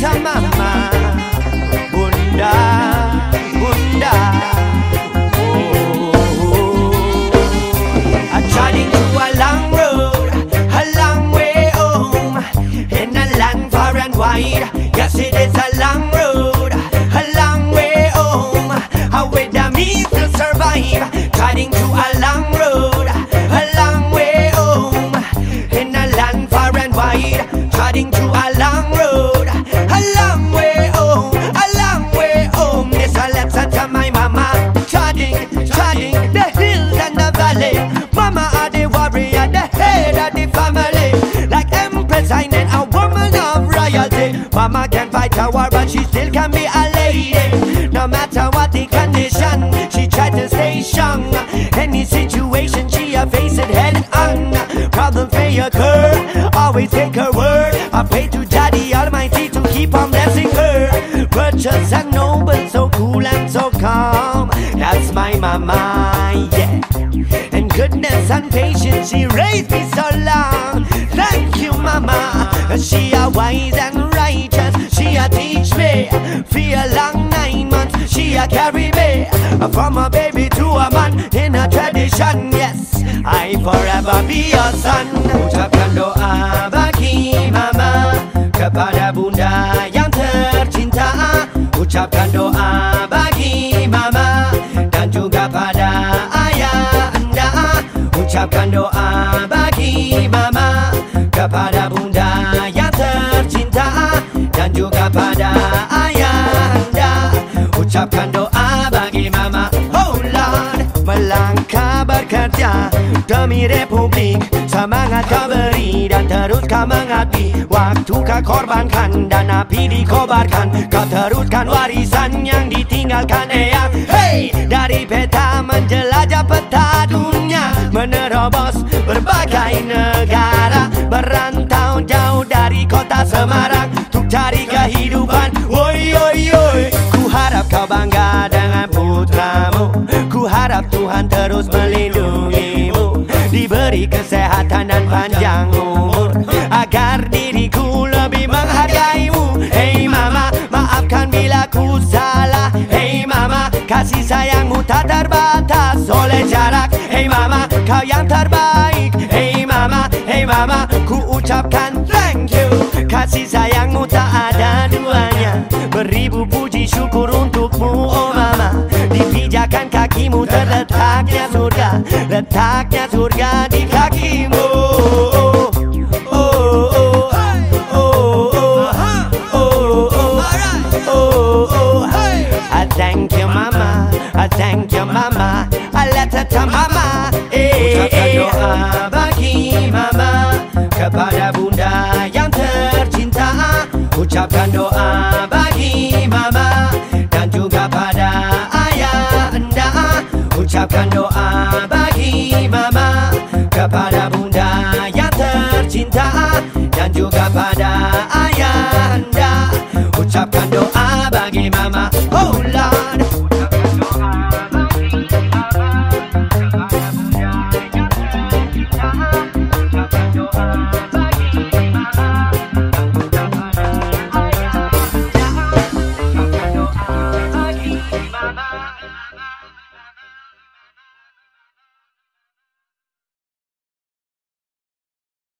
mama Bunda, bunda. I'm trotting to a long road A long way home In a land far and wide Yes it is a long road A long way home A way that means to survive Trotting to a long War but she still can be a lady. No matter what the condition She tried to stay strong Any situation she a face it head on Problem may occur Always take her word. I pray to Daddy Almighty to keep on blessing her. Virtuous and noble So cool and so calm. That's my mama, yeah. And goodness and patience she raised me so long. Thank you, Mama. She a wise and a teach me. For a long nine months, she a carry me from a baby to a man in a tradition. Yes, I forever be your son. Ucapkan doa bagi Mama kepada bunda yang tercinta. Ucapkan doa bagi Mama dan juga pada ayah anda Ucapkan doa bagi mama Kepada bunda bagi mama Oh Lord Melangkah bekerja Demi Republik Semangat kau beri Dan terus kau mengabdi. Waktu kau korbankan Dan api dikobarkan Kau teruskan warisan Yang ditinggalkan. Eyang Hey! Dari peta menjelajah peta dunia Menerobos berbagai negara Berantau jauh dari kota Semarang Tuhan terus melindungimu. Diberi kesehatan dan panjang umur. Agar diriku lebih menghargaimu. Hey mama, maafkan bila ku salah. Hey mama, kasih sayangmu tak terbatas oleh jarak. Hey mama, kau yang terbaik organizado. Bunda yang tercinta Dan juga pada ayah anda Ucapkan doa bagi mama Oh Lord Mama